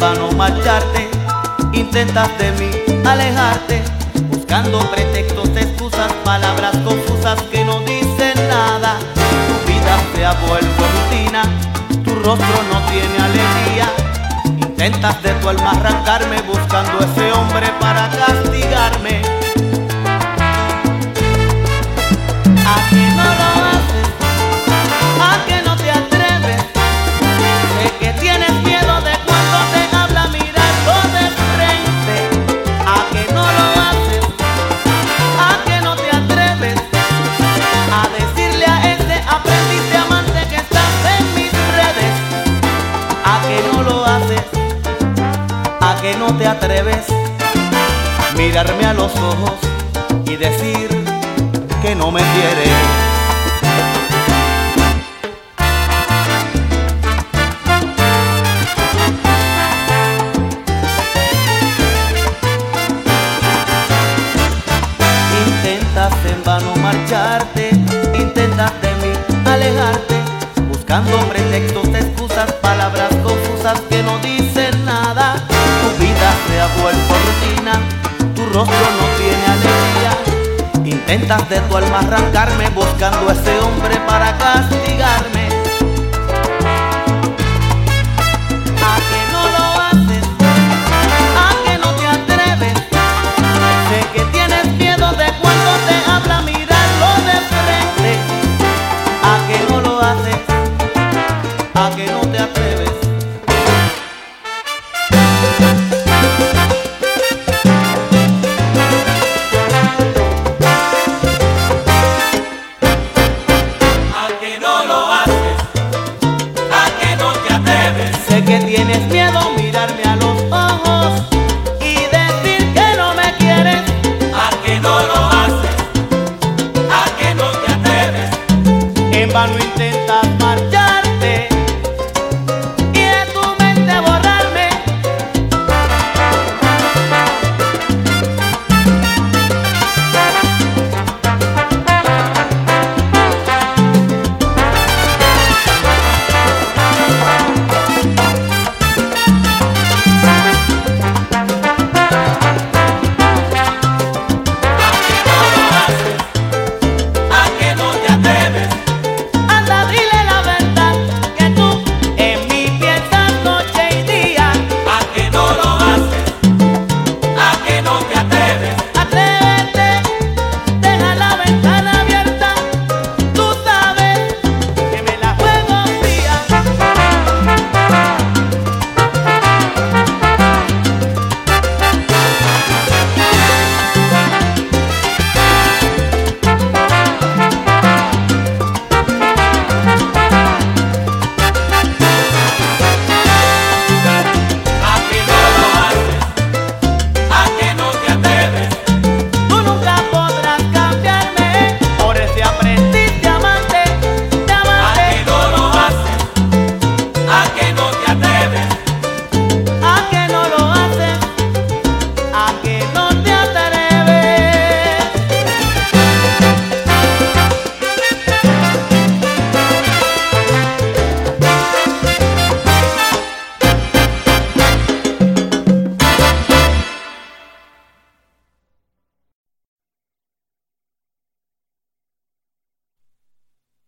vano marcharte, intentas de mí alejarte, buscando pretextos, excusas, palabras confusas que no dicen nada. Tu vida se ha vuelto rutina, tu rostro no tiene alegría. Intentas de tu alma arrancarme buscando ese hombre para castigarme. Que no te atreves mirarme a los ojos y decir que no me quieres. Intentas en vano marcharte, intentas de mí alejarte, buscando pretextos, excusas, palabras confusas que no dicen tu rostro no tiene alegría. Intentas de tu alma arrancarme buscando a ese hombre para castigarme. Mirarme a los ojos y decir que no me quieres. A que no lo haces, a que no te atreves. En vano intentas.